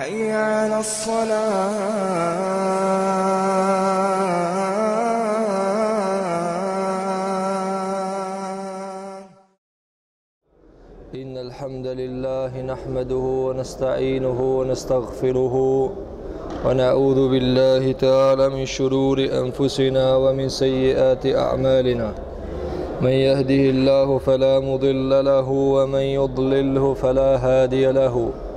هيا على الصلاة إن الحمد لله نحمده ونستعينه ونستغفره ونعوذ بالله تعالى من شرور أنفسنا ومن سيئات أعمالنا من يهده الله فلا مضل له ومن يضلله فلا هادي له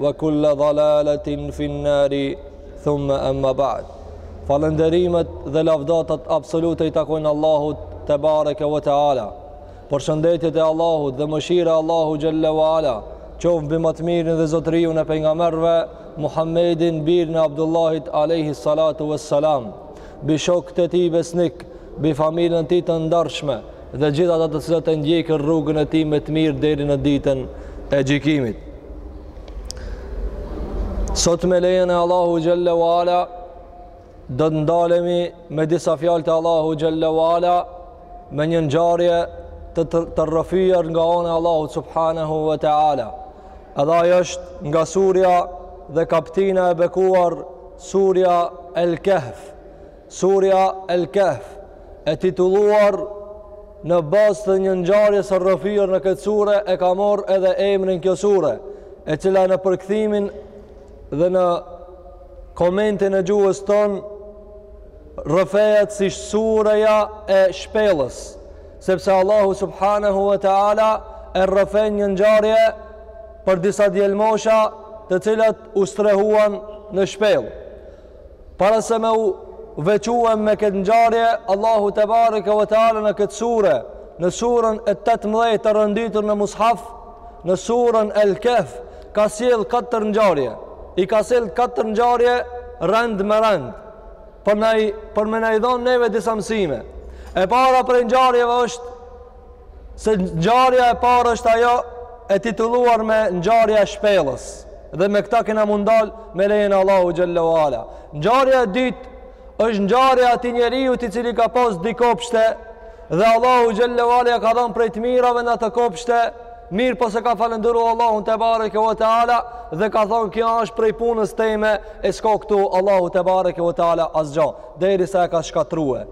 wa kulla dhalalatin fin nari thumma amma ba'd falënderimet dhe lavdatat absolute i takojnë Allahut tebareke ve teala përshëndetjet e Allahut dhe mëshira e Allahut xhalla ve ala qoftë mbi më të mirin dhe zotëriun e pejgamberëve Muhammedin birin e Abdullahit alayhi salatu wassalam mbi shokët e tij besnik mbi familjen e tij të ndershme dhe gjithë ata të cilët e ndjekin rrugën e tij me të mirë deri në ditën e gjykimit. Sot me lejen e Allahut xhel-le ve ala do të ndalemi me disa fjalë të Allahut xhel-le ve ala me një ngjarje të rrëfyer nga ana e Allahut subhanahu wa taala. Edhe ajo është nga surja dhe kaptina e bekuar surja El-Kehf. Surja El-Kehf, e titulluar në bazë të një ngjarjes së rrëfyer në këtë sure, e ka marrë edhe emrin kjo sure, e cila në përkthimin dhe në komentin e gjuhës tonë rrëfehet si sureja e shpellës, sepse Allahu subhanahu wa taala e rrëfen një ngjarje për disa djelmosha të cilët u strehuan në shpellë. Para se me u veçuem me këtë ngjarje, Allahu tebareke ve teala në këtë sure, në surën e 18 të rënditur në mushaf, në surën El-Kehf, ka sjellë katër ngjarje, i ka sjellë katër ngjarje rend me rend, për, na i, për me na i dhonë neve disa mësime. E para prej ngjarjeve është Se ngjarja e parë është ajo e titulluar me ngjarja e shpellës dhe me këtë kena m'u ndal me lejen e Allahut xhel-le ve ala. Ngjarja e dytë është ngjarja e atij njeriut i cili ka pas dy kopshte dhe Allahu xhel-le ve ala i ka dhënë prej të mirave në ato kopshte mirëpo s'e ka falënderu Allahun tebareke ve teala dhe ka thonë kjo është prej punës teme e s'ka këtu Allahu tebareke ve teala asgjo derisa e ka shkatërrue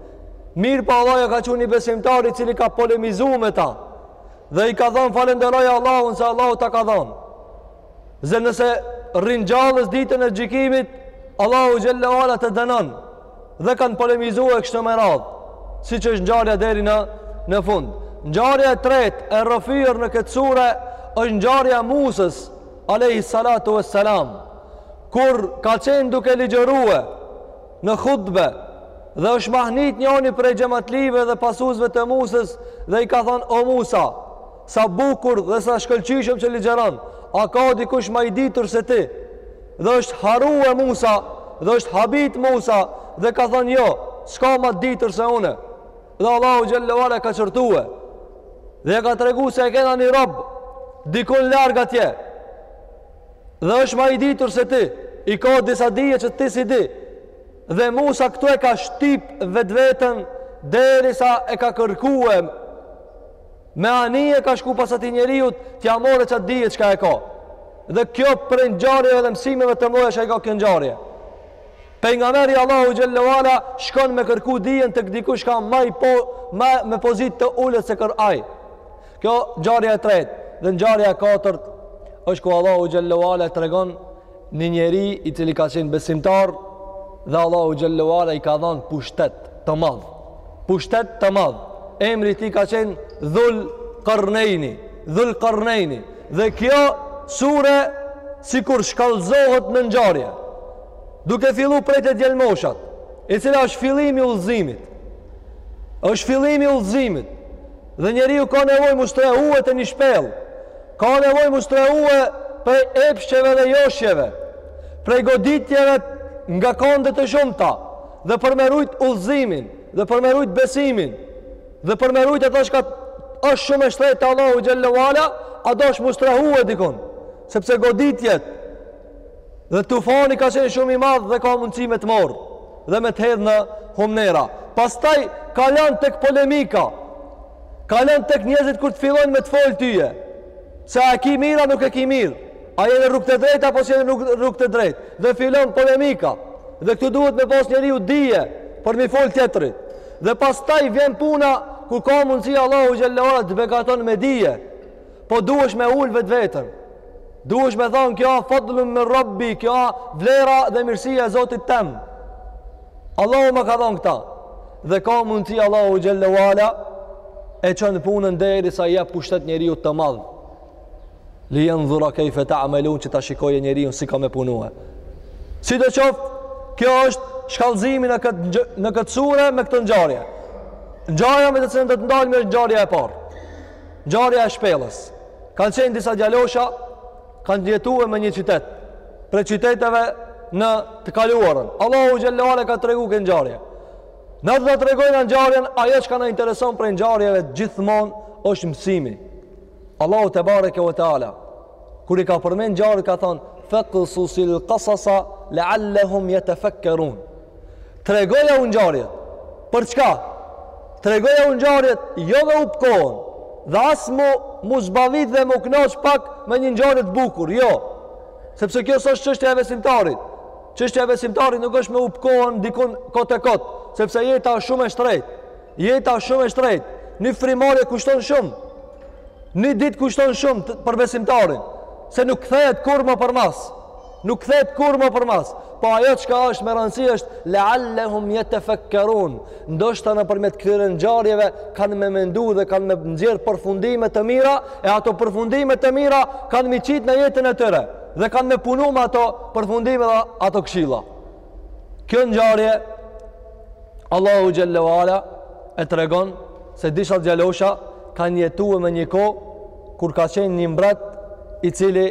Mirëpo Allahu ia ka çu ni besimtar i cili ka polemizu me ta dhe i ka thonë falënderoje Allahun se Allahu ta ka dhonë. Se nëse ringjallesh ditën e gjykimit, Allahu xhel-le ve ala të dënon dhe kanë polemizu e kështu me radhë, siç është ngjarja deri në, në fund. Ngjarja e tretë e rrëfyer në këtë sure është ngjarja e Musës, alejhi salatu ve selam, kur ka qenë duke ligjërue, në hutbe dhe është mahnit njoni prej xhematlive dhe pasuesve të Musës dhe i ka thonë o Musa sa bukur dhe sa shkëlqyshëm që ligjëron a ka dikush ma i ditur se ti dhe është harrue Musa dhe është habit Musa dhe ka thonë jo s'ka ma t'ditur se unë dhe Allahu xhel-le ve ala e ka qortue dhe i ka tregu se e kena një rob dikun larg atje Dhe është ma i ditur se ti, i ka disa dije që ti s'i di. Dhe Musa këtu e ka shtyp vetveten, derisa e ka kërkue, me anije ka shku pas atij njeriut, t'ia marrë qatë dije çka e ka. Dhe kjo prej ngjarjeve dhe mësimeve të mdhaja çka i ka kjo ngjarje. Pejgamberi i Allahu xhelle ve ala shkon me kërku dijen tek dikush ka ma i po, ma me pozitë të ulët sikur ai. Kjo ngjarja e tretë dhe ngjarja e katërt është ku Allahu xhelle ve ala tregon një njeri i cili ka qenë besimtar dhe Allahu xhelle ve ala i ka dhanë pushtet të madh. Pushtet të madh. Emri i tij ka qenë Dhulkarnejni, Dhulkarnejni. Dhe kjo sure sikur shkallëzohet në ngjarje. Duke fillu prej te djelmoshat, e cila është fillimi i udhëzimit. është fillimi i udhëzimit dhe njeriu ka nevojë m'u strehue te një shpellë ka nevojë m'u strehue prej epsheve dhe joshjeve prej goditjeve nga kandet e shumta dhe për me rujt udhëzimin dhe për me rujt besimin dhe për me rujt atë çka është shumë e shtrejtë te Allahu xhelle ve ala duhesh m'u strehue dikun sepse goditjet Dhe tufani ka qenë shumë i madh dhe ka mundësi me të marrë dhe me të hedh në humnera. Pastaj kalon tek polemika. Kalon tek njerëzit kur të fillojnë me të fol tyje. Se a e ki mirë a nuk e ki mirë. A je në rrugë të drejtë apo s'je në rrugë të drejtë. Dhe fillon polemika. Dhe këtu duhet me pas njeriu dije për m'i fol tjetrit. Dhe pastaj vjen puna ku ka mundësi Allahu xhelle ve ala të begaton me dije. Po duhesh me ul vetveten. Duhesh me thon kjo fadlun min Rabbi, kjo vlera dhe mirësia e Zotit tem. Allahu ma ka dhon këta. Dhe ka mundsi Allahu xhelle ve ala e çon punën derisa i jep pushtet njeriut të madh. Li jandhura kejfe ta'melun që ta shikojë njeriun si ka me punue. Sido qoftë, kjo është shkallëzimi në këtë në këtë sure me këto ngjarje. Ngjarja me të cilën do të ndalemi është ngjarja e parë. Ngjarja e shpellës. Kanë qenë disa djalosha, kanë jetue me një qytet, prej qyteteve në të kaluarën. Allahu xhelle ve ala e ka tregu këtë ngjarje. Na do ta tregojmë ngjarjen, ajo çka na intereson prej ngjarjeve gjithmonë është mësimi. Allahu tebareke ve teala. Kur i ka përmend ngjarjet, ka thonë, feksusil kasasa, lealehum jetefekkerun. Tregoja u ngjarjet. Për çka? Tregojau ngjarjet, jo me hup kohën dhe as m'u m'u zbavit dhe m'u kënaq pak me një ngjarje të bukur, jo. Sepse kjo është çështja e besimtarit. Çështja e besimtarit nuk është me hup kohën dikun kot e kot, sepse jeta është shumë e shtrejt. Jeta është shumë e shtrejt. Një frymarrje kushton shumë. Një ditë kushton shumë për besimtarin, se nuk kthehet kurrë më përmbas. Nuk kthehet kurrë më përmbas. Po ajo çka është me rëndësi është lealehum jetefekkerun. Ndoshta nëpërmjet këtyre ngjarjeve kanë me mendu dhe kanë me nxjerr përfundime të mira, e ato përfundime të mira kanë m'i qit në jetën e tyre dhe kanë me punu me ato përfundime dhe ato këshilla. Kjo ngjarje Allahu xhele ue ala e tregon se disa djelmosha kanë jetue në një kohë kur ka qenë një mbret i cili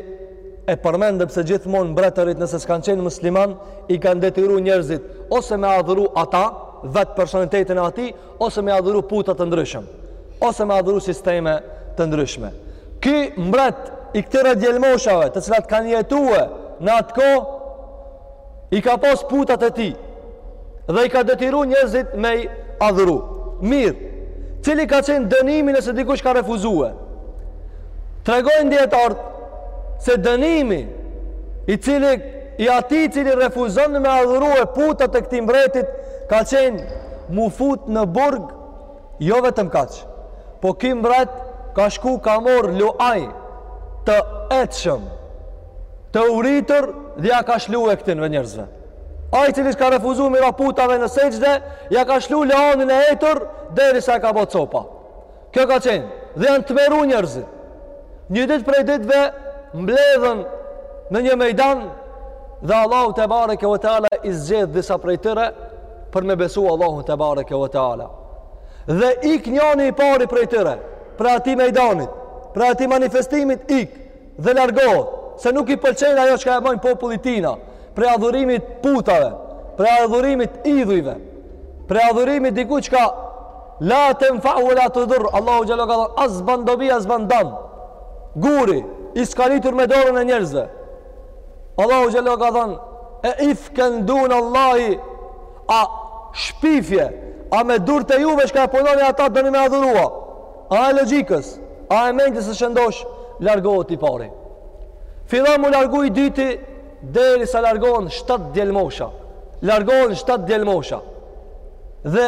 e përmendëm se gjithmonë mbretërit nëse s'kanë qenë muslimanë i kanë detyru njerëzit ose me adhuru ata vetë personalitetin e atij ose me adhuru puta të ndryshëm ose me adhuru sisteme të ndryshme ky mbret i këtyre djelmoshave të cilat kanë jetue në atë kohë i ka pas putat e tij dhe i ka detyru njerëzit me i adhuru mirë cili ka qenë dënimi nëse dikush ka refuzue tregojnë dijetarët se dënimi i cili i atij i cili refuzon me adhuru e putat e këtij mbretit ka qenë m'u fut në burg Jo vetëm kaq, po ky mbret ka shku ka marrë luaj të etshëm, të uritur dhe ia ka lshue këtynve njerëzve. Ai i cili ka refuzu m'i ra putave në sexhde, ia ka lshu luanin e etur, derisa e ka bo copa. Kjo ka qenë, dhe janë tmerru njerëzit. Një ditë prej ditëve mbledhen në një mejdan dhe Allahu tebareke ue teala i zgjedh disa prej tyre për me besu Allahun tebareke ue teala. Dhe ik njani, i pari prej tyre, prej atij mejdanit, prej atij manifestimit ik dhe largohet, se nuk i pëlqen ajo çka e bojnë populli i tina, prej adhurimit putave, prej adhurimit idhujve, prej adhurimit diku çka La tenfeu ue la tedurr, Allahu xhele ka thënë, as ban dobi as ban dam. Guri i skalitur me dorën e njerëzve. Allahu xhele ka thënë, e ifken dun Allahi, a shpifje, a me durt e juve çka e punoni ata doni me adhuru a, a e logjikës, a e mendjes së shëndoshë, largohet i pari. Fillon m'u largu i dyti, Derisa largohen shtatë djelmosha. Largohen shtatë djelmosha. Dhe,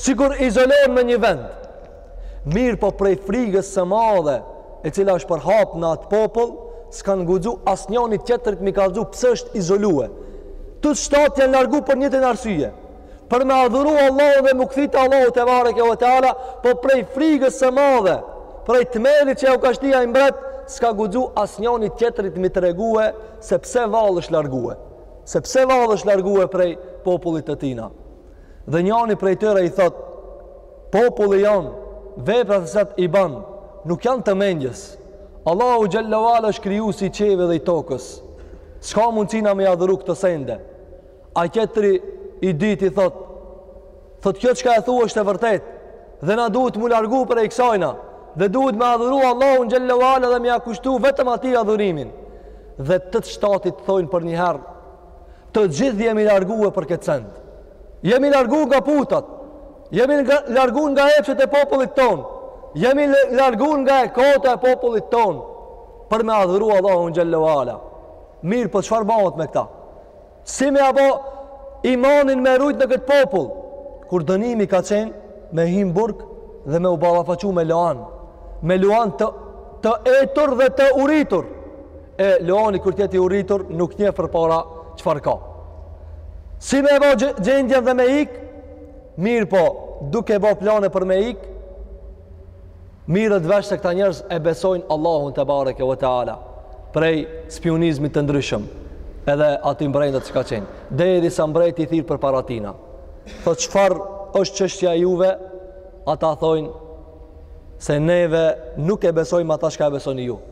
sikur izolohen në një vend, mirëpo prej frigës së madhe, e cila është përhapë në atë popull, s'kanë guxu asnjani tjetërit mi kallzu pse është izolue. Të shtatë janë largu për njëjtën arsye. për me adhuru Allahun dhe m'u kthy te Allahu tebareke ve teala, po prej frigës së madhe, prej tmerrit që jau ka shti ai mbret, s'ka guxu asnjani tjetërit mi tregue, se pse vallë është largue, se pse vallë është largue prej popullit të tina. Dhe njani prej tyre i thot, populli jonë, veprat të cilat i ban, nuk janë të mendjes. Allahu xhelle ve ala është krijuesi i qiejve dhe i tokës, s'ka mundësi na me adhuru këto sende, Ai tjetri i dyti thot, thot kjo çka e thua është e vërtetë dhe na duhet m'u largu prej ksajna dhe duhet me adhuru Allahun xhelle ve ala dhe me ia kushtu vetëm atij adhurimin dhe të të shtatit thojnë përnjëherë të gjithë jemi largue për këtë send jemi largu nga putat jemi nga, largu nga epshet e popullit ton jemi largu nga e kota e popullit ton për me adhuru Allahun xhelle ve ala mirëpo çfarë bëhet me këta Si me ia bo imanin me rujt në këtë popull, kur dënimi ka qenë me hi n'burg dhe me u ballafaqu me luan, me luan të, të etur dhe të uritur. E luani kur t'jetë i uritur nuk njeh përpara çfarë ka. Si me bo gjendjen dhe me ik, mirëpo, duke bo plane për me ik, Merret vesh se këta njerëz e besojnë Allahun tebareke ve teala prej spiunizmit të ndryshëm edhe aty mbrenda që ka qenë. Derisa mbreti i thirr përpara tina. Thotë çfarë është çështja e juve? Ata thonë se neve nuk e besojmë ata çka e besoni ju.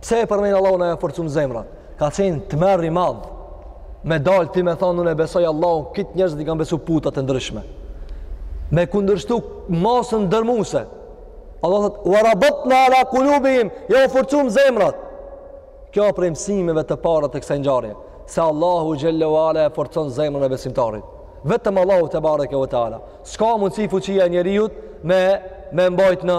Pse e përmend Allahu na jau forcum zemrat. Ka qenë tmerr i madh. Me dal ti me thonë unë e besoj Allahun, gjithë njerëzit i kanë besu putat e ndryshme. Me kundërshtu masën dërmuese. Allah thotë: "Wa rabatna ala qulubihim", jau forcum zemrat. Kjo prej mësimeve të para të kësaj ngjarje, se Allahu xhelle ve ala e forcon zemrën e besimtarit. Vetëm Allahu tebareke ve teala. S'ka mundsi fuqia e njeriut me me mbajt në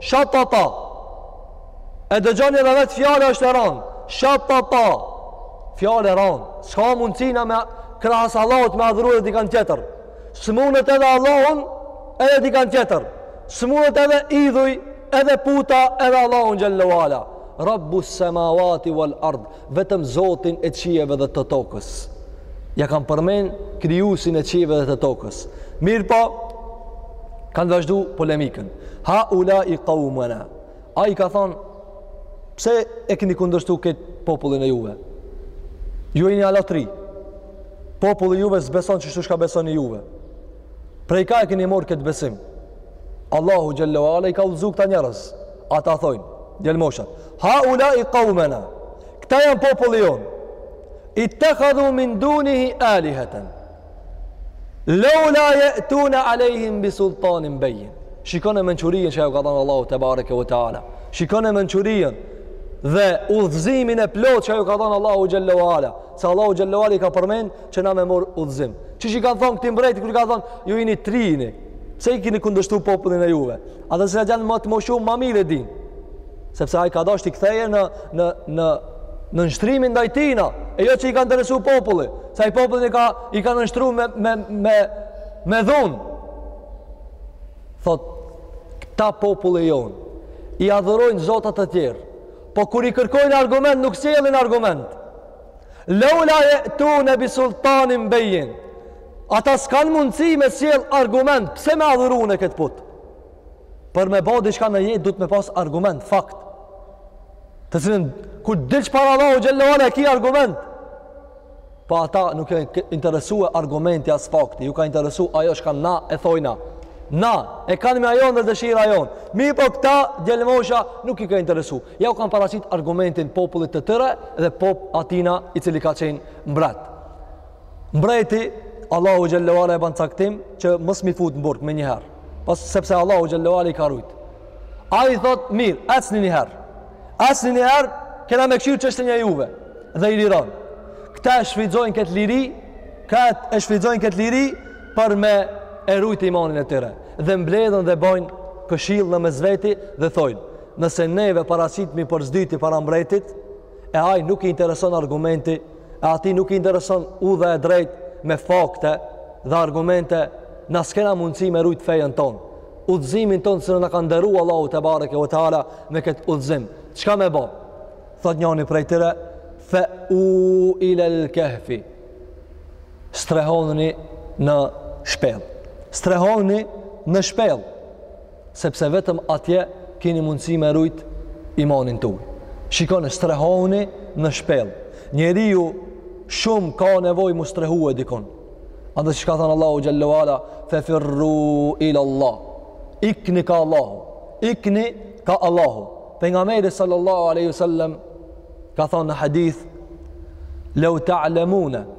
Shatata. E dëgjoni edhe vetë fjala asht e randë. Shatata. Fjalë e randë. S'ka mundësi na me krahas Allahut me adhuru edhe dikant tjetër. S'mundet edhe Allahun edhe dikant tjetër. S'mundet edhe idhuj, edhe puta, edhe Allahun xhelle ve ala. Rabbus samawati wal ard. vetëm Zotin e qiejve dhe të tokës. Ia kanë përmen krijuesin e qiejve dhe të tokës. Mirëpo, kanë vazhdu polemikën. Haulai kaumuna. Ai i ka thonë, pse e këni kundërshtu këtë popullin e juve? Ju jeni ala të ri. Populli i juve s'beson qështu çka besoni juve. Prej ka e këni marrë këtë besim. Allahu xhelle ue ala i ka udhëzu këta njerëz. Ata thojnë, djelmoshat. Haulai kaumuna, këta janë populli jonë, ittehadhu min dunihi aliheten, laula je'tune alejhim bi sultanin bejjin. Shikone mençurinë që jau ka dhënë Allahu tebareke ue teala. Shikone mençurinë dhe udhëzimin e plotë që jau ka dhënë Allahu xhelle ue ala. Se Allahu xhelle ue ala i ka përmen që na me marrë udhëzim. Çka i kanë thonë këtij mbreti kur i ka thonë, ju jeni të rinj, pse i kini kundërshtu popullin e juve. Ata se janë më të moshum, më mirë e dinë. Sepse ai ka dashtë t'i kthejë në, në, në, në nënshtrimin ndaj tina, e jo që i ka interesu populli, se ai popullin e ka, e ka nënshtru me, me, me, me dhunë. Thotë, këta populli jonë, i adhurojnë zota të tjerë, po kur i kërkojnë argument, nuk sjellin argument. Laula yatuna bi sultanin bayyin. Ata s'kan mundësi me sjellë argument pse me adhuru këtë put. Për me bë diçka në jetë duhet me pas argument, fakt. Të cilin kur dilsh para Allahut xhelle ue ala e ki argument. Po ata nuk i ka interesu argumenti as fakti, ju ka interesu ajo çka na e thojna. Na e kanë menja jonë dhe dëshira jonë. Mirëpo këta djelmosha nuk i ka interesu. Jau kanë paraqit argumentin popullit të tyre dhe po atina i cili ka qenë mbret. Mbreti, Allahu xhelle ue ala e ban caktim që mos me i fut në burg menjëherë, pas, sepse Allahu xhelle ue ala i ka rujt. Ai thotë, mirë, ecni njëherë. Ecni njëherë, kena me kqyrë çështjen e juve dhe i liron. Këta e shfrytëzojnë këtë liri, këta e shfrytëzojnë këtë liri për me e rujt imanin e tyre. Dhe mbledhen dhe bojnë këshill në mes veti dhe thojnë, Nëse neve paraqitmi për s'dyti para mbretit, e ai nuk i intereson argumenti, e atij nuk i intereson udha e drejtë me fakte dhe argumente, na s'kena mundësi me rujt fejën tonë, udhëzimin tonë se na ka nderu Allahu tebareke ve teala me këtë udhëzim. Çka me bo? Thotë njani prej tyre, fe'uu ilel kehfi, strehoni në shpellë. Strehoni në shpellë. sepse vetëm atje keni mundësi me rujt imanin tuj. Shikoni, strehohuni në shpellë. Njeriu shumë ka nevojë m'u strehue dikun. Andaj siç ka thënë Allahu xhel-le ve ala, fe firru ila Allah. Ikni ka Allahu. Ikni ka Allahu. Pejgamberi sallallahu aleyhi sallam, ka thënë në hadith, leu ta'lemune,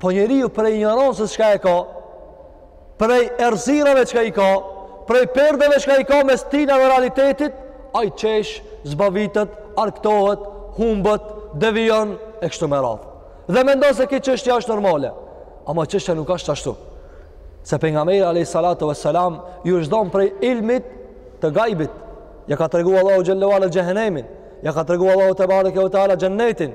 Po njeriu prej injorancës çka e ka, prej errësirave çka i ka, prej perdeve çka i ka mes tina dhe realitetit, ai qesh, zbavitet, argëtohet, humbet, devijon, e kështu me radhë. Dhe mendon se kjo çështja është normale. Ama çështja nuk është ashtu. Se pejgamberi, a.s. ju është dhonë prej ilmit të gajbit. Ja ka tregu Allahu xhel-le ve ala xhehenemin. Ja ka tregu Allahu tebareke ve teala xhennetin.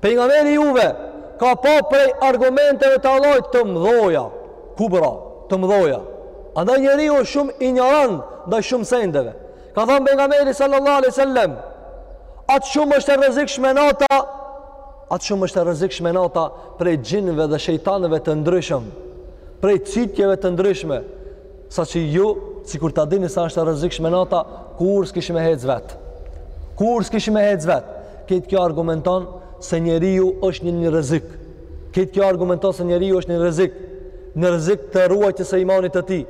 Pejgamberi juve ka pa prej argumenteve të Allahut të mdhaja, kubra, të mdhaja. Andaj njeriu është shumë injorant ndaj shumë sendeve. Ka thënë pejgamberi sallallahu alaihi wasallam, atë shumë është e rrezikshme nata, atë shumë është e rrezikshme nata prej xhinëve dhe shejtanëve të ndryshëm, prej cytjeve të ndryshme. Saqë ju, sikur ta dini sa është e rrezikshme nata, kurrë s'kish me hec vet. Kurrë s'kish me hec vet. Kejt kjo argumenton se njeriu është në një rrezik. Kejt kjo argumenton se njeriu është në rrezik. Në rrezik të ruajtjes së imanit të tij.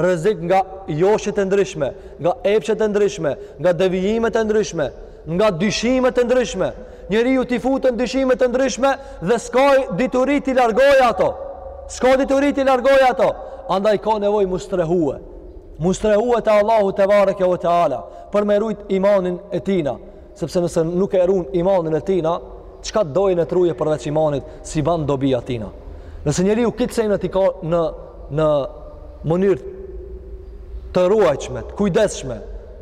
Rrezik nga joshjet e ndryshme, nga epshet e ndryshme, nga devijimet e ndryshme, nga dyshimet e ndryshme. Njeriu t'i futën dyshime të ndryshme dhe s'ka dituri t'i largojë ato. S'ka dituri t'i largojë ato. Andaj ka nevojë m'u strehue. M'u strehue te Allahu tebareke ve teala për me rujt imanin e tina. Sepse nëse nuk e run imanin e tina, çka të dojë le t'ruje përveç imanit s'i ban dobi atina. Nëse njeriu kejt senet i ka në, në mënyrë të ruajtshme, të kujdesshme,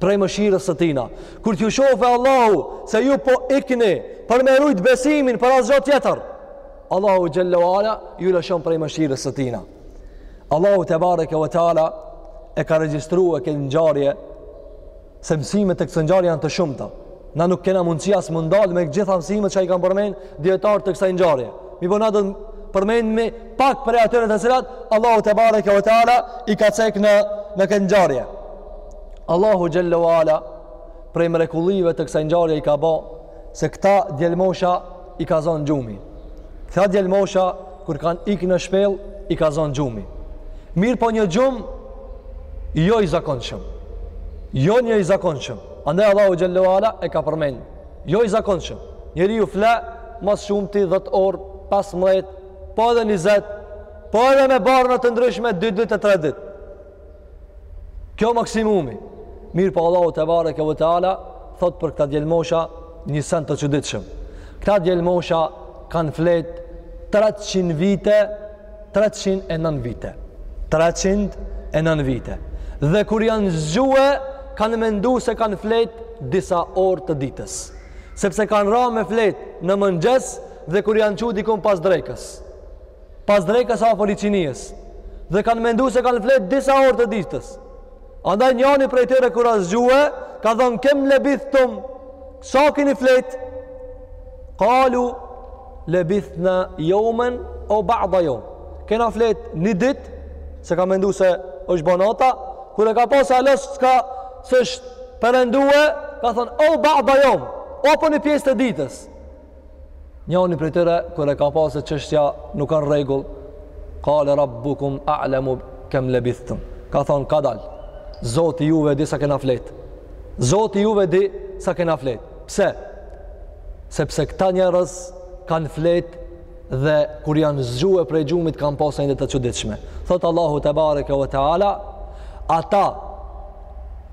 prej mëshirës së tina. Kur t'ju shofe Allahu se ju po ikni për me rujt besimin për asgjo tjetër, Allahu xhel-le ve ala ju lëshon prej mëshirës së tina. Allahu tebareke ve teala e ka regjistrue këtë ngjarje se mësimet e kësaj ngjarje janë të shumta. Na nuk kena mundësi as m'u ndal me gjitha mësimet që i kanë përmend dijetarët e kësaj ngjarje. Mirëpo na do përmendmi pak prej atyre të cilat, Allahu tebareke ve teala i ka cek në, në këtë ngjarje. Allahu xhel-le ve ala prej mrekullive të kësaj ngjarje i ka bo se këta djelmosha i ka zonë gjumi. Këta djelmosha kur kanë ikë në shpellë i ka zonë gjumi. Mirëpo një gjumë jo i zakonshëm. Jo një i zakonshëm. Andaj Allahu xhelle ve ala e ka përmend, jo i zakonshëm. Njeriu fle ma s'shumti 10 orë, 15, po edhe 20, po edhe me barna të ndryshme 2 ditë e 3 ditë. Kjo maksimumi. Mirëpo Allahu tebareke ve teala thotë për këta djelmosha një send të çuditshëm. Këta djelmosha kanë flet 300 vite treqind e nëntë vite treqind e nëntë vite dhe kur janë zgjue kanë mendu se kanë flet disa orë të ditës sepse kanë ra me flet në mëngjes dhe kur janë çu dikun pas drejkës pas drejkës apo iqinijës dhe kanë mendu se kanë flet disa orë të ditës andaj njani prej tyre kur a zgjue ka thanë kem lebithtum sa kini flet kalu Lebithna jeumen eu ba'da jeum. Kena flet një dit, se ka mendu se është bo nata, kur e ka pa se ala s'ka s'është perëndue, ka thonë, eu ba'da jeum, apo një pjesë të ditës. Njani prej tyre, kur e ka pa se çështja nuk a në rregull, kale rabbukum a'lemu kem lebithtum. Ka thonë, kadalë, Zoti juv e di sa kena flet. Zoti juv e di sa kena flet. Pse? Sepse këta njerëz kanë flet dhe kur janë zgjue prej gjumit kanë pasë gjendje të çuditshme. Thotë Allahu tebareke ve teala, ata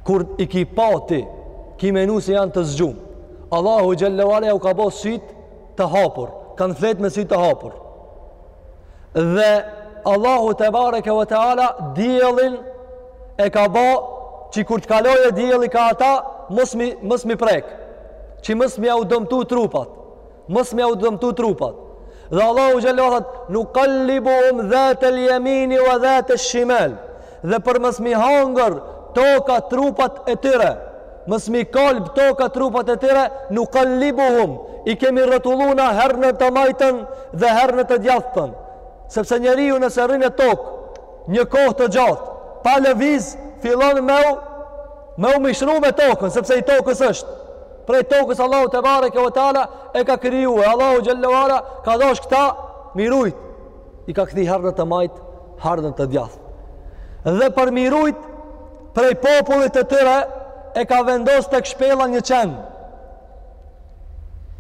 kur i ki pa ti, ki menu se janë të zgjumë. Allahu xhelle ve ala u ka bo sytë të hapur, kanë flet me sytë të hapur. Dhe Allahu tebareke ve teala, diellin e ka bo që kur të kaloje dielli ka ata, mos me i, mos me i prekë. që mos me jau dëmtu trupat. Mos me jau dëmtu trupat. Dhe Allahu xhelle ve ala thotë, "Nukallibuhum dhat al-yamin wa dhat al-shimal." Dhe për mos me i hangër toka trupat e tyre. Mos me i kalb toka trupat e tyre, nukallibuhum. I kemi rrotullu na herë në të majtën dhe herë në të djathtën. Sepse njeriu nëse rrin në tokë një kohë të gjatë, pa lëviz, fillon me u Me u mishru me tokën, sepse i tokës është. Prej tokës Allahu tebareke ve teala e ka kriju e Allahu xhelle ve ala ka dash këta me i rujt. I ka kthy herë në të majtë, herë në të djathë. Dhe për me i rujt prej popullit të tyre e ka vendos tek shpella një qen.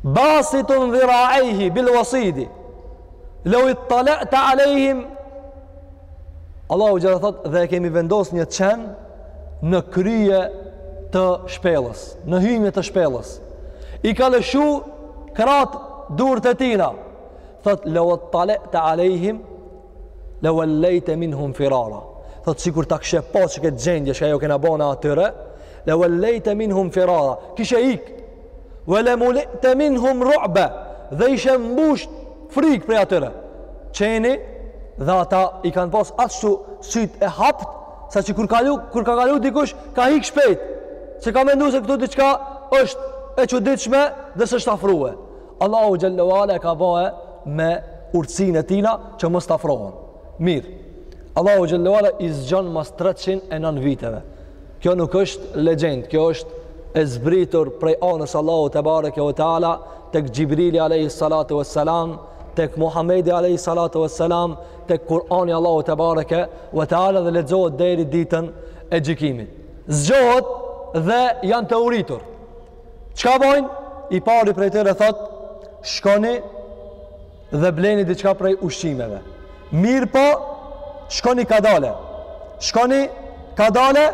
Basitun dhiraejhi, bil wasidi, leu ittala'te alejhim, Allahu xhelle ve ala thotë dhe e kemi vendos një qen, në kryje të shpellës, në hyjme të shpellës. I ka lëshu krat durët e tina. Thot, lau ittala'te alejhim, le uellejte minhum firara. Thot, sikur ta kishe pa këtë gjendje, çka ju kena bona atyre, le uellejte minhum firara. Kishe ik, Wa la mulita minhum ru'ba dhe ishe mbush frik prej atyre. Qeni dhe ata i kanë pas ashtu syt e hapt saqë kur kalu kur ka kalu dikush ka ik shpejt. Se ka mendu se këtu diçka është e çuditshme dhe s'është afrue. Allahu xhelle ue ala e ka ba me urtësinë e tina që mos të afrohen. Mirë, Allahu xhelle ue ala i zgjon mas 309 viteve. Kjo nuk është legjend, kjo është e zbritur prej anës Allahu tebareke ue teala, tek Xhibrili alejhi salatu ue selam, tek Muhammedi alejhi salatu ue selam, tek Kurani Allahu tebareke ue teala dhe lexohet deri ditën e gjikimit. Zgjohet dhe janë të uritur. Çka bojnë? I pari prej tyre thot, shkoni dhe bleni diçka prej ushqimeve. Mirëpo, shkoni kadale. Shkoni kadale,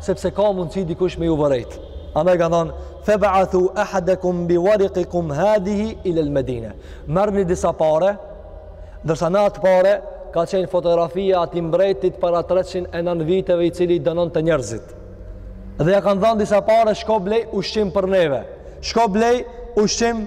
sepse ka mundësi dikush me ju vërejt. Andaj ka thonë, febathu ahadekum bi wariqikum hadihi ila al-Madina. Merrni disa pare, ndërsa në atë pare ka qenë fotografia e atij mbretit para 309 viteve i cili dënonte njerëzit. Dhe ja kanë dhanë disa pare, shko blej ushqim për neve. Shko blej ushqim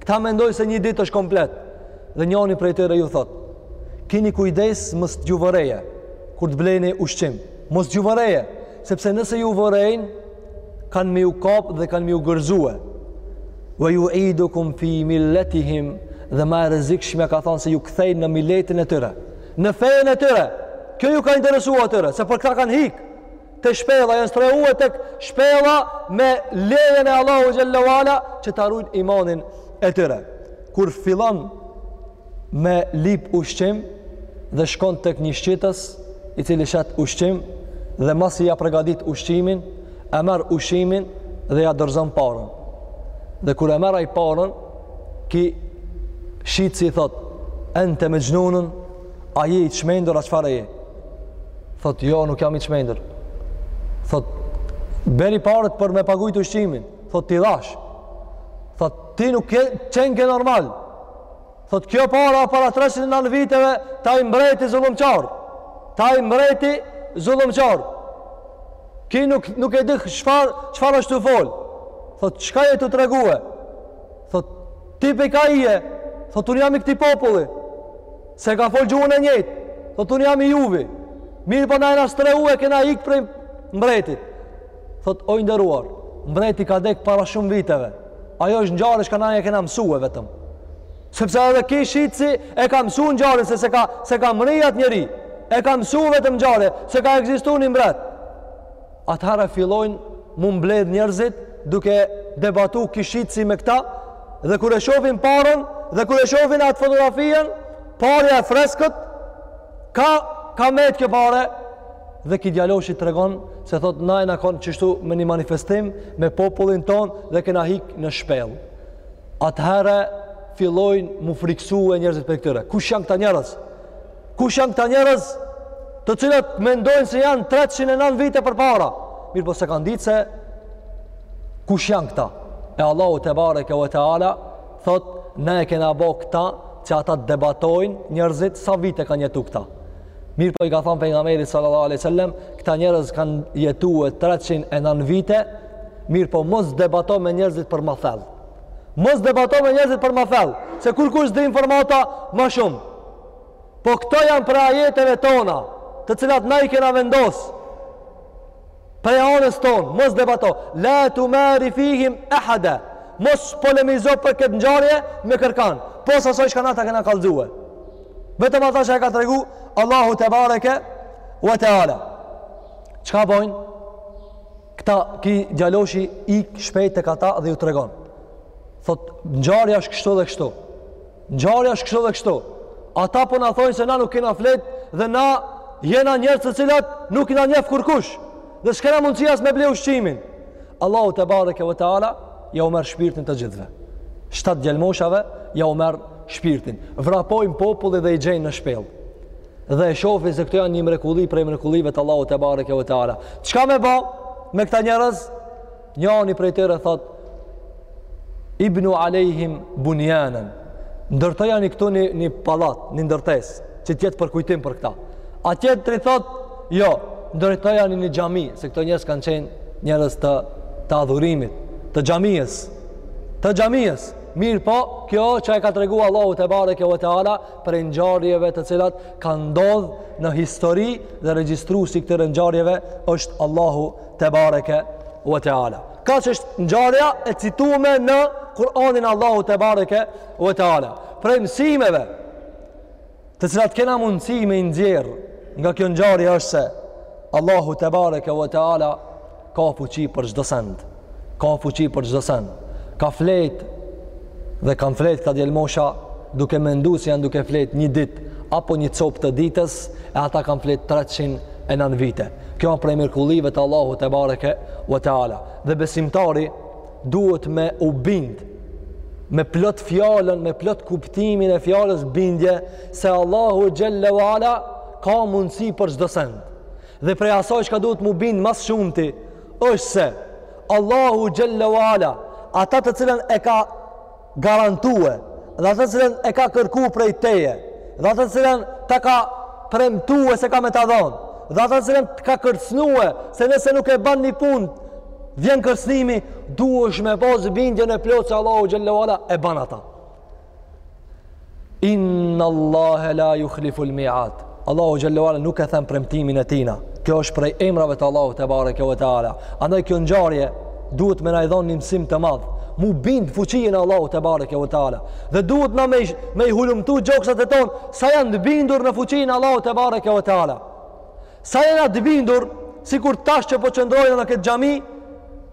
Këta mendojnë se një ditë është komplet. Dhe njoni prej tyre ju thot: "Kini kujdes mos t'ju vërejë kur të bleni ushqim. Mos t'ju vërejë, sepse nëse ju vërejnë, kanë me ju kap dhe kanë me ju gurzue. Wa yu'idukum fi millatihim." Dhe ma e rrezikshme ka thanë se ju kthejnë në miletin e tyre, në fenë e tyre. Kjo ju ka interesu atyre, se për këta kanë hik. Te shpella janë strehue tek shpella me lejen e Allahu xhelle ue ala që ta ruajnë imanin e tyre. Kur fillon me lyp ushqim dhe shkon tek një shitës i cili shet ushqim dhe masi ja pregadit ushqimin, e merr ushqimin dhe ja dorëzon parën. Dhe kur e merr ai parën, ky shitësi i thot, "Ente mexhnunun?" a je i çmendur a çfarë je? Thot, jo, nuk jam i çmendur. Thot, bjeri paret për me pagu ushqimin. Thot, t'i dhash. Thot, ti nuk je qenke normal. Thot, kjo para, para 309 viteve, te ai mbreti zullumqar. Te ai mbreti zullumqar. Ky nuk, nuk e di çfar, çfar është tu fol. Thot, çka je tu tregue? Thot, Ti prej kah je, thot unë jam i këtij populli, se ka fol gjuhën e njëjtë, thot unë jam i juvi, mirëpo na jena strehue, kena ik prej mbretit, thot o i nderuar, mbreti ka dek para shumë viteve, ajo është ngjarje çka na e kena mësue vetëm, sepse edhe ky shitësi e ka mësu ngjarjen se s'e ka, s'e ka mrri atë njeri, e ka mësu vetëm ngjarje, se ka ekzistu një mbret, Atëherë fillojnë m'u mbledh njerëzit duke debatu ky shitësi me këta dhe kur e shofin paren dhe kur e shofin atë fotografien parja e freskët ka, ka met kjo pare dhe ky djaloshi tregon se thot na jena konë qështu me një manifestim me popullin tonë dhe kena hik në shpellë atëherë fillojnë m'u friksue njerëzit prej këtyre kush janë këta njerëz Kush janë këta njerëz të cilët mendojnë se janë 309 vite përpara? Mirëpo s'e kanë ditë se kush janë këta? E Allahu tebareke ve teala, thot, ne e kena bo këta që ata të debatojnë njerëzit sa vite kanë jetu këta. Mirëpo i ka thanë Pejgamberit sallallahu alejhi ve sellem, këta njerëz kanë jetue 309 vite, mirëpo mos debato me njerëzit për ma thellë. Mos debato me njerëzit për ma thellë, se kurkush s'di informata ma shumë. Po këto janë prej ajeteve tona, të cilat na i kena vendos prej anës tonë, mos debato, la tumari fihim ehada, mos polemizo për këtë ngjarje me kërkan, pos asaj çka na ta kena kallzue. Vetëm ata që e ka tregu Allahu tebareke ve teala. Çka bojnë? Këta, ky djaloshi ik shpejt tek ata dhe ju tregon. Thot, ngjarja është kështu dhe kështu. Ngjarja është kështu dhe kështu. Ata po na thonë se na nuk kena flet dhe na jena njerëz të cilat nuk i na njeh kurkush. Dhe s'kena mundësi as me ble ushqimin. Allahu tebareke ve teala ja u merr shpirtin të gjithëve. Shtatë djalmoshave ja u merr shpirtin. Vrapojnë populli dhe i gjejnë në shpellë. Dhe e shohin se këto janë një mrekulli prej mrekullive të Allahut tebareke ve teala. Çka me ba me këta njerëz? Njani prej tyre thot Ibnu Alejhim Bunjanen Ndërtojani këtu një, një palat, një ndërtesë Që të jetë përkujtim për këta A tjetri thot Jo, ndërtojani një xhami Se këto njerëz kanë qenë njerëz të, të adhurimit Të xhamiës Të xhamiës Mirëpo, kjo që e ka tregu Allahu tebareke ve teala Prej ngjarjeve të cilat kanë ndodh në histori Dhe regjistrues i këtyre ngjarjeve është Allahu tebareke ve teala kaq është ngjarja e citume në Kur'anin e Allahut tebareke ve teala prej mësimeve të cilat kena mundësi me i nxjerr nga kjo ngjarje është se Allahu tebareke ve teala ka fuqi për çdo send ka fuqi për çdo send ka flet dhe kanë fletë këta djelmosha duke mendu se janë duke fletë një ditë apo një copë të ditës e ata kanë fletë 309 vite kjo janë prej mirkullive të Allahu tebareke ve teala dhe besimtari duhet me u bind me plot fjalën me plot kuptimin e fjallës bindje se Allahu xhelle ve ala ka mundësi për çdo send dhe prej asaj çka duhet m'u bind ma s'shumti është se Allahu xhelle ve ala ata të cilën e ka garantue dhe ata të cilën e ka kërku prej teje dhe ata të cilën ta ka premtue se ka me ta dhon dhe ata të cilën të ka kërcnue se nëse nuk e ban një punë vjen kërcnimi duhesh me pas bindjen e plotë se Allahu xhelle ve ala e ban ata Inna Allahe la juhlifu l'mi'ad. Allahu xhelle ve ala nuk e then premtimin e tina. Kjo është prej emrave të Allahu tebareke ve teala. Andaj kjo ngjarje duhet me na i dhonë një mësim të madh. M'u bind n'fuqinë e Allahu tebareke ve teala. Dhe duhet na me, me i hulumtu gjoksat e tonë sa janë të bindur në fuqinë e Allahu tebareke ve teala. Sa janë të bindur, sikur tash që po qëndrojnë në këtë xhami,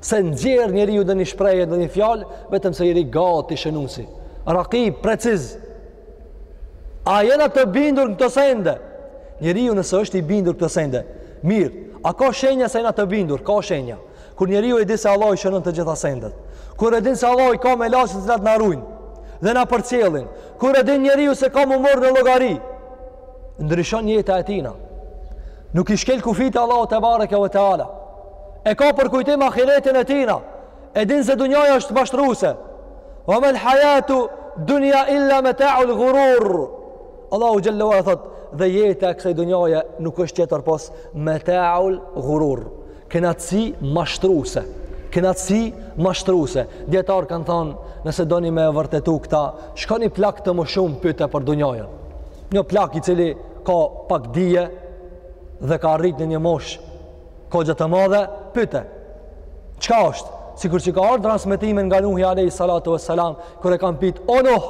S'e nxjerr njeriu ndonjë shprehje, ndonjë fjalë, vetëm se i rri gati shënusi. Rakib, preciz. A jena të bindur në këto sende? Njeriu nëse është i bindur n'këto sende, mirë, a ka shenja se jena të bindur? Ka shenja. Kur njeriu e di se Allahu i shënon të gjitha sendet. Kur e din se Allahu i ka melaqet t'cilat na rujnë dhe na përcjellin. Kur e din njeriu se ka m'u marrë në llogari, ndryshon jeta e tina. Nuk i shkel kufijtë e Allahu tebareke ve teala. e ka përkujtim ahiretin e tina, e din se dunjaja është mashtruse, ve me l'hajatu dunja illa metau l'gurur, Allahu xhelle ve ala thotë, dhe jeta e kësaj dunjaje nuk është tjetër pos metau l'gurur, kënaqësi mashtruse, kënaqësi mashtruse, dijetarët kanë thonë, nëse doni me e vërtetu këta, shko një plak të moshum pyte për dunjajën, një plak i cili ka pak dije dhe ka arrit në një moshë Goxha të madhe pyte, çka është? Sikur si ka ardh transmetime nga Nuhi alejhi salatu ve selam, kur e kanë pytë, o Nuh,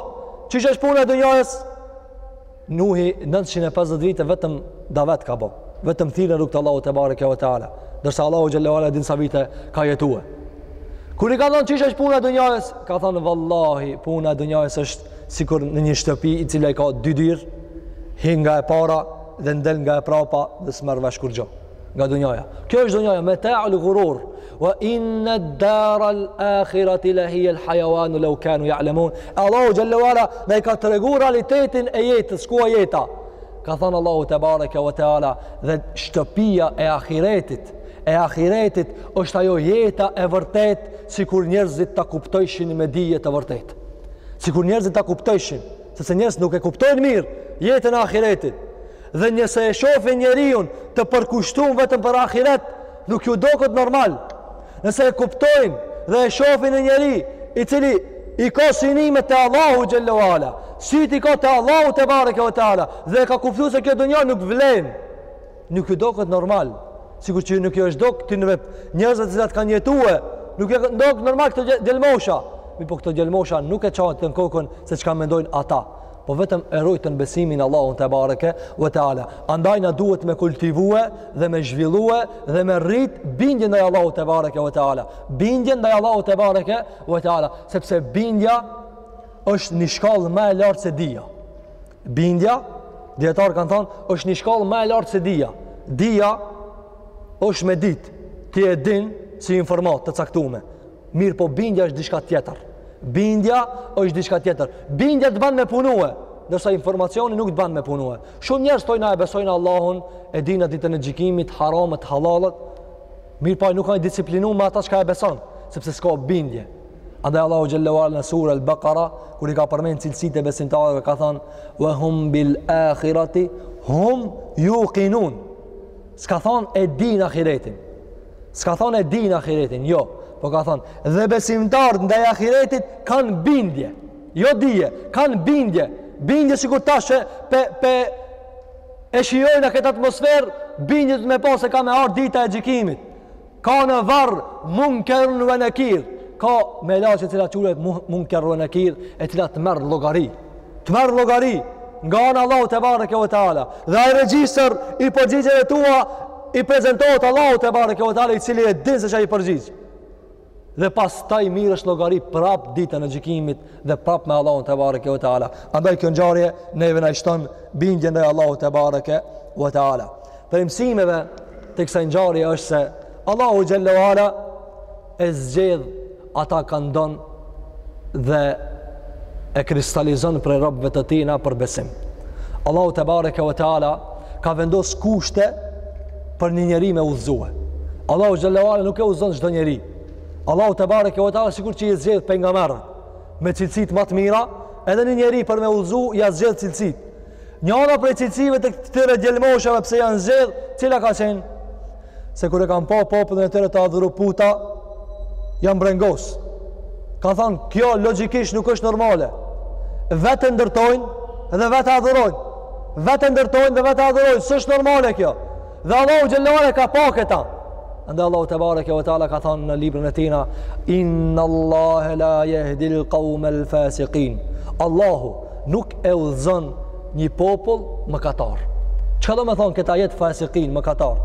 qysh është puna e dunjajës? Nuhi 950 vite vetëm davet ka bo, vetëm thirrje në rrugë t'Allahu tebareke ve teala, ndërsa Allahu xhelle ve ala din sa vite ka jetue. Kur i ka thonë qysh është puna e dunjajës? Ka thonë, vallahi, puna e dunjajës është sikur në një shtëpi e cila i ka dy dyer, hi nga e para dhe del nga e prapa dhe s'merr vesh kurgjo. nga dunjaja. Kjo është dunjaja metaul ghurur. Wa inna ad-dara al-akhirati la hiya al-hayawan law kanu ya'lamun. Allahu xhel-le ve ala na ka tregu realitetin e jetës, ku a jeta. Ka than Allahu tebareke ve teala dhe shtëpia e ahiretit, e ahiretit është ajo jeta e vërtetë, sikur njerëzit ta kuptojshin me dije të vërtetë. Sikur njerëzit ta kuptojshin sepse njerëzit nuk e kuptojnë mirë jetën e ahiretit. Dhe nëse e shofin njeriun të përkushtum vetëm për ahiret, nuk ju doket normal. Nëse e kuptojnë dhe e shofin një njeri i cili i ka synimet te Allahu xhel-le ve ala, syt i ka te Allahu tebareke ve teala dhe e ka kuptu se kjo dunja nuk vlen. Nuk ju doket normal, sikur që nuk ju është dok atyneve njerëzve të cilat kanë jetue, nuk ju dok normal këta djelmosha. Mirëpo këta djelmosha nuk e çajtën kokën se çka mendojnë ata. Po vetëm e rojtën besimin n'Allahun tebareke ve teala. Andaj na duhet me kultivue dhe me zhvillue dhe me rrit bindjen ndaj Allahut tebareke ve teala. Bindjen ndaj Allahut tebareke ve teala. Sepse bindja është një shkallë ma e lartë se dija. Bindja, dijetarët kanë thonë, është një shkallë ma e lartë se dija. Dija është me ditë, ti e din si informatë të caktume. Mirëpo bindja është diçka tjetër. Bindja është diçka tjetër. Bindja të ban me punue, ndërsa informacioni nuk të ban me punue. Shumë njerëz thojnë na e besojmë Allahun, e dina ditën e gjikimit, haramet, hallallet, mirëpo nuk a i disiplinum me ata çka e beson, sepse s'ka bindje. Andaj Allahu xhel-le ve ala në sura Al-Baqara kur i ka përmend cilësitë e besimtarëve ka thanë wa hum bil akhirati hum yuqinun. S'ka thonë e dijnë ahiretin. S'ka thonë e dijnë ahiretin, jo, po ka thonë dhe besimtarët ndaj ahiretit kanë bindje. Jo dije, kanë bindje. Bindje sikur tash që pe, pe shijojna këtë atmosferë, bindje me pas se ka me ardh dita e gjykimit. Ka në varr munkerun wa nakir. Ka melaqe e cila quhet munker wa nakir, e cila të merr llogari. Të merr llogari nga ana e Allahut tebareke ve teala. Dhe ai regjistër i përgjigjeve tua i prezentohet Allahut tebareke ve teala i cili e din se ça je përgjigj. Dhe pastaj mirresh llogari prap ditën e gjykimit dhe prap me Allahun tebareke ve teala. Andaj kjo ngjarje neve na shton bindjen ndaj Allahut tebareke ve teala. Prej mësimeve të kësaj ngjarje është se Allahu xhel-le ve ala e zgjedh ata kanë don dhe e kristalizon prej robëve të tijna për besim. Allahu tebareke ve teala ka vendos kushte për një njeri me udhëzue. Allahu xhel-le ve ala nuk e udhëzon çdo njeri Allahu tebareke ve teala sikur që i zgjedh pejgamberët me cilësit ma të mira edhe një njeri për me udhzu ia zgjedh cilësit njëna prej cilësive të këtyre djelmoshave pse janë zgjedh cila ka qenë se kur e kanë pa popullin e tyre tu adhuru puta janë brengos ka thonë kjo logjikisht nuk është normale vetë e ndërtojnë dhe vetë e adhurojnë vetë e ndërtojnë dhe vetë e adhurojnë s'është normale kjo Dhe Allahu xhel-le ve ala i ka pa këta. Andaj Allahu tebareke ve teala ka thonë në librën e tina, Inna Allah la jehdil qawm al fasiqin. Allahu nuk e udhëzon një popull mëkatar. Çka domethonë këtë ajet fasiqin mëkatar?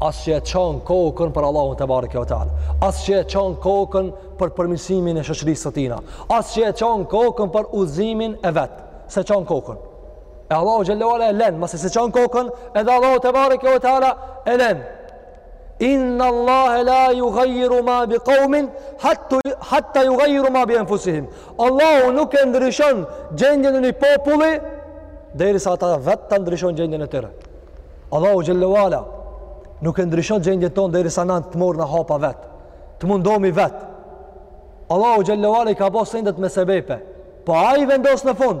As që e çon kokën për Allahun tebareke ve teala. As që e çon kokën për përmisimin e shoqërisë së tina. As që e çon kokën për udhëzimin e vet. S'e çon kokën. E Allahu xhel-le ve ala e len, masi s'e çon kokën, edhe Allahu tebareke ve teala e len. Inna Allahe la jugajjiru ma bi kaumin hatta jugajjiru ma bi enfusihim Allahu nuk e ndryshon gjendjen e një populli derisa ata vetë ta ndryshon gjendjen e tyre Allahu xhel-le ve ala nuk e ndryshon gjendjen tonë derisa na të morim hapa vetë Të mundomi vetë Allahu xhel-le ve ala i ka bo sendet me sebepe Po ai vendos në fund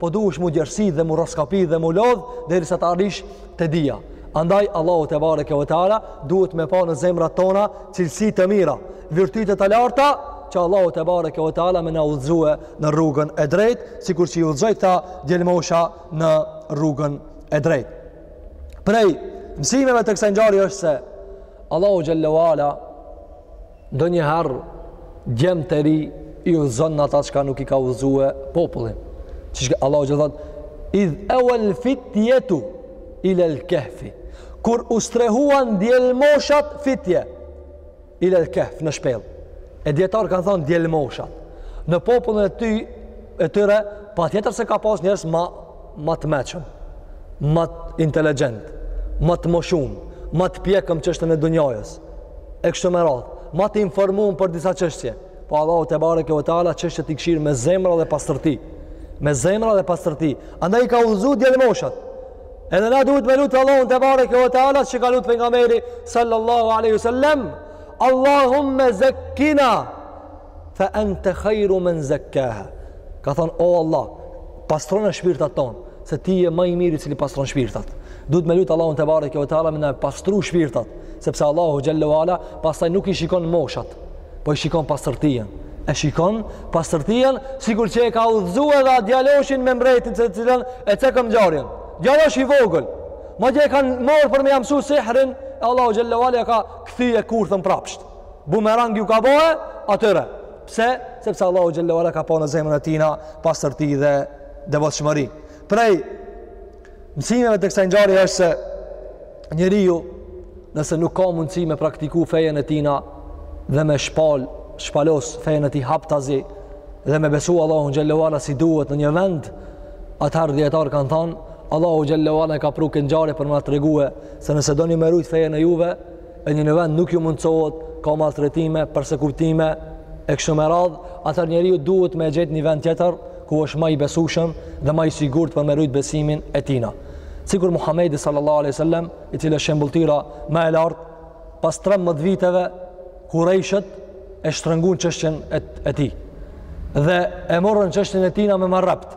po duhesh m'u djersi dhe m'u rraskapi dhe m'u lodh derisa të arrish te dija. Andaj Allahu tebareke ve teala duhet me pa në zemrat tona cilësi të mira, virtyte të larta që Allahu tebareke ve teala me na udhëzue në rrugën e drejtë, sikur që i udhëzoi këta djelmosha në rrugën e drejtë. Prej mësimeve të kësaj ngjarje është se Allahu xhel-le ve ala Ndonjëherë djemt e ri i udhëzon ata çka nuk i ka udhëzue popullin. Siç Allahu që thotë idh awal fitjetu ila al kahfi. Kur u strehuan djelmoshat fitje ila al kahf në shpellë. E dijetarët kanë thonë djelmoshat. Në popullin e ty e tyre patjetër se ka pas njerëz ma ma të meçëm, ma të inteligjent, ma të moshum, ma të pjekëm çështjen e dunjajës, e kështu me radhë, ma të informum për disa çështje, po Allahu tebareke ve teala çështjet i kqyr me zemra dhe pastërti, me zemra dhe pastërti, andaj i ka udhzu djelmoshat, edhe na duhet me lutë Allahun tebareke ve teala siç ka lutë pejgamberi, sallallahu alejhi ve sel-lem, Allahumme zekkina, Fa ente khajru men zekkaha. Ka thonë, o Allah, pastrona shpirtat tonë, se ti je ma i miri i cili pastron shpirtat. Duhet me lutë Allahun tebareke ve teala me na i pastru shpirtat, sepse Allahu xhel-le ve ala, pastaj nuk i shikon moshat, po i shikon pastërtijen. E shikon pastërtijen, sikur që e ka udhëzu edhe at djaloshin me mbretin të cilën e cekëm ngjarjen. Djalosh i vogël, madje e kanë morë për me ja mësu sihrin, e Allahu xhel-le ve ala e ka kthye kurthën prapshtë. bumerang ju ka bo atyre pse sepse Allahu xhelle ve ala ka pa në zemrën e tina pastërti dhe devotshmëri prej mësimeve të kësaj ngjarje është se njeriu nëse nuk ka mundësi me praktiku fejen e tina dhe me shpal shpalos fejen e tij haptazi dhe me besu Allahun xhelle ve ala si duhet në një vend atëherë dijetarët kanë thanë Allahu xhelle ve ala e ka pru kët ngjarje për me na tregu se nëse doni me rujt fejen e juve e në një vend nuk ju mundësohet, ka maltretime, persekutime, e kështu me radhë, atëherë njeriu duhet me gjetë një vend tjetër, ku është ma i besueshëm dhe ma i sigurt për me rujt besimin e tina. Sikur Muhammedi sallallahu alejhi ve selam, i cili është shembëlltyra më e lartë, pas 13 viteve, kurejshët e shtrëngun çështjen e, e tij. Dhe e morën çështjen e tina ma rreptë.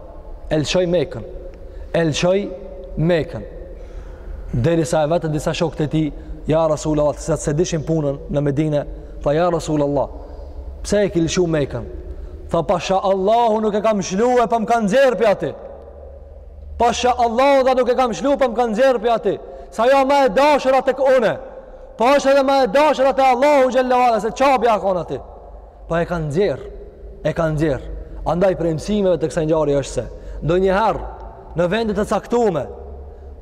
e lëshoi Mekën, e lëshoi Mekën, derisa e vetën disa shokët e tij, ja Rasul Allah, sa ishin tanë në Medine, tha ja Rasul Allah, pse e ki lëshu Mekën, tha pasha Allahun nuk e kam lshu e po më kanë nxjerrë prej aty, pasha Allahun tha nuk e kam lshu e po më kanë nxjerrë prej aty, se jo ma e dashura tek unë, po është edhe ma e dashura te Allahu xhelle ve ala se Qabja a kon aty, Po e kanë nxjerr, e kanë nxjerr. Andaj prej mësimeve të kësaj ngjarje është se ndonjëherë në vende të caktume,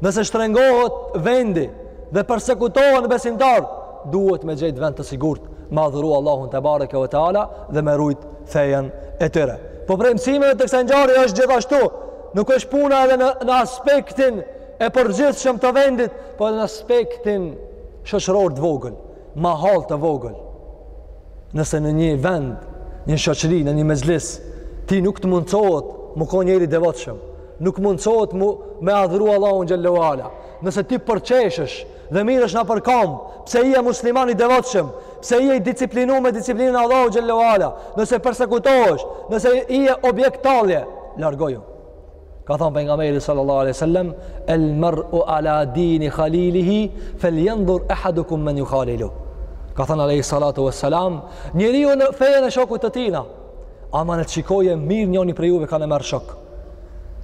nëse shtrëngohet vendi dhe persekutohen besimtarët, duhet me gjetë vend të sigurt, me adhuru Allahun tebareke ve teala dhe me rujt fejen e tyre. Po prej mësimeve të kësaj ngjarje është gjithashtu, nuk është puna edhe në, në aspektin e përgjithshëm të vendit, po edhe në aspektin shoqëror të vogël. Mahallë të vogël. Nëse në një vend, një shoqëri, në një mexhlis, ti nuk të mundësohet me u kon njeri i devotshëm. Nuk mundësohet me, me adhuru Allahun xhelle ve ala. Nëse ti përqeshesh dhe mirresh nëpër kamë, pse je musliman i devotshëm? Pse je i disiplinum me disiplinën e Allahut xhelle ve ala? Nëse persekutohesh, nëse je objekt tallje, largoju. Ka thanë pejgamberi sallallahu alaihi wasallam, "El mar'u ala dini khalilihi, falyanzur ahadukum man yukhalilu." Ka thanë alaihi salatu wassalam, "Njeriu në fejen e shokut të tina, ama le të shikojë mirë njoni prej juve kan e merr shok."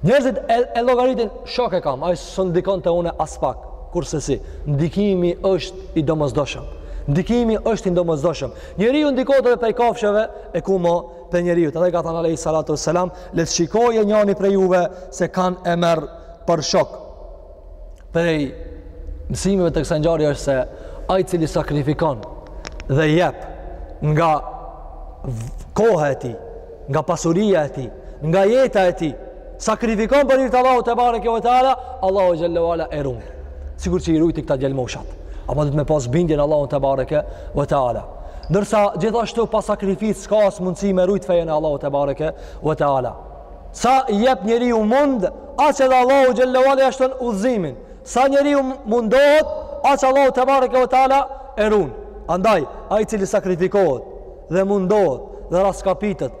Njerëzit e, e llogaritin shok e kam, ai s'ndikon te unë aspak. Kurrsesi, ndikimi është i domosdoshëm. Ndikimi është i domosdoshëm. Njeriu ndikohet edhe prej kafshëve e ku më prej njeriut. Edhe ka thanë alejhi salatu ve selam, le të shikojë njani prej juve se kan e merr për shok. Prej mësimeve të kësaj ngjarje është se ai i cili sakrifikon dhe jep nga koha e tij, nga pasuria e tij, nga jeta e tij, sakrifikon për hir të Allahut tebareke ve teala, Allahu xhelle ve ala e run. Sikur që i rujti këta djelmoshat. Apo do të me pas bindjen Allahu tebareke ve teala. Ndërsa gjithashtu pa sakrificë s'ka as mundësi me rujt fejën e Allahut tebareke ve teala. Sa jep njeriu mund, aq edhe Allahu xhelle ve ala ia shton udhëzimin. Sa njeriu mundohet, aq Allahu tebareke ve teala e run. Andaj, ai i cili sakrifikohet dhe mundohet dhe rraskapitet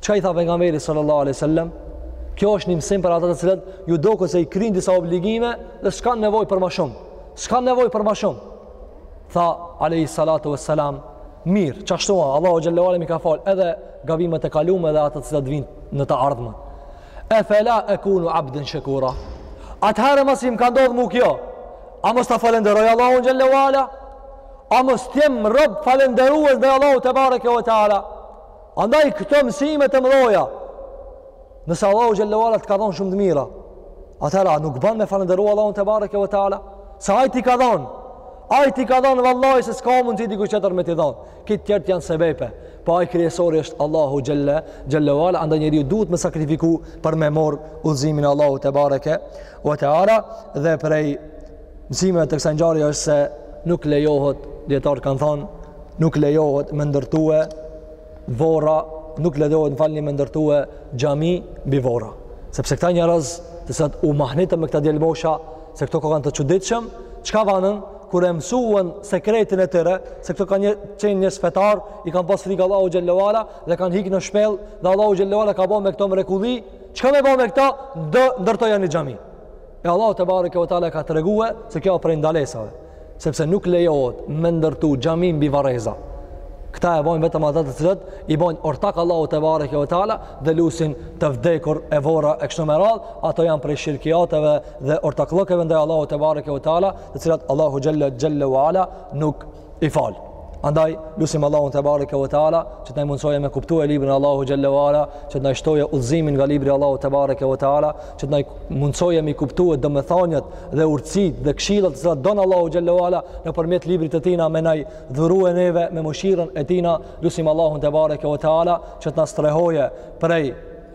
Çka i tha pejgamberi sallallahu alaihi wasallam? Kjo është një mësim për ata të cilët ju doket se i kryjnë disa obligime dhe s'kanë nevojë për ma shumë. S'kanë nevojë për ma shumë. Tha alaihi salatu wassalam, mirë, qashtu Allahu xhelle ve ala m'i ka fal edhe gabimet e kalume dhe ata të cilët vijnë në të ardhmen. E fela e kunu abden shekura. Atëherë masi m'ka ndodhë mu kjo. A mos ta falenderoj Allahun xhelle ve ala? A mos t'jem rob falenderues ndaj Allahut tebareke ve teala? Andaj këto mësime të mdhoja. Nëse Allahu xhelle ve ala të ka dhon shumë të mira, atëra nuk ban me falënderu Allahun tebareke ve teala, se ai t'i ka dhon. Ai t'i ka dhon vallahi se s'ka mund ty dikush tjetër me t'i dhon. Këta tjerët janë sebepe. Po ai kryesori është Allahu xhelle ve ala, andaj njeriu duhet me sakrifiku për me marr udhëzimin e Allahut tebareke ve teala dhe prej Mësimeve të kësaj ngjarje është se nuk lejohet, dijetarët kanë thon, nuk lejohet me ndërtue vorra, nuk lejohet më falni me ndërtue xhami mbi vorra. Sepse këta njerëz, të cilat u mahnitën me këta djelmosha, se këta kokan të çuditshëm, çka banën kur e mësuan sekretin e tyre, se këta kanë qenë njerëz fetarë, i kanë pas frikë Allahut xhelle ve ala dhe kanë hik në shpellë, dhe Allahu xhelle ve ala ka bo me këta mrekulli, çka me bo me këta, do ndërtojnë një xhami. E Allahu tebareke ve teala ka tregue se kjo prej ndalesave, sepse nuk lejohet me ndërtu xhami mbi varreza. Këta e bojnë vetëm ata të cilët i bojnë ortak Allahut tebareke ve teala dhe lusin të vdekur e vora e kështu me radhë, ato janë prej shirkijateve dhe ortakllëkeve ndaj Allahut tebareke ve teala, të cilat Allahu xhelle ve ala nuk i fal. Andaj lusim Allahun tebareke ve teala që të na mundësojë me kuptue librin e Allahut xhelle ve ala, që të na shtojë udhëzimin nga libri i Allahut tebareke ve teala, që të na mundësojë me i kuptue domethëniet dhe urtësitë dhe këshillat të cilat don Allahu xhelle ve ala nëpërmjet librit të tina me na i dhurue neve me mëshirën e tina, lusim Allahun tebareke ve teala që të na strehojë prej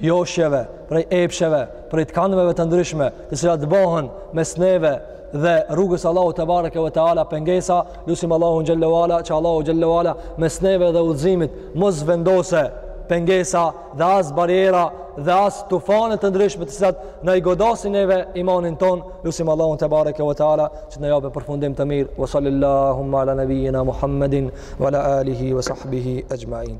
joshjeve, prej epsheve, prej të kanëve të ndryshme, të cilat bohen mes neve dhe rrugës Allahut tebareke ve teala pengesa, lusim Allahun xhelle ve ala, që Allahu xhelle ve ala mes neve dhe udhzimit, mos vendose pengesa dhe as barriera dhe as tufane të ndryshme të cilat na e godasin neve imanin tonë, lusim Allahun tebareke ve teala, që na jape përfundim të mirë, wa sallallahu ala nabijina Muhammedin, wa ala alihi, wa sahbihi, exhmain.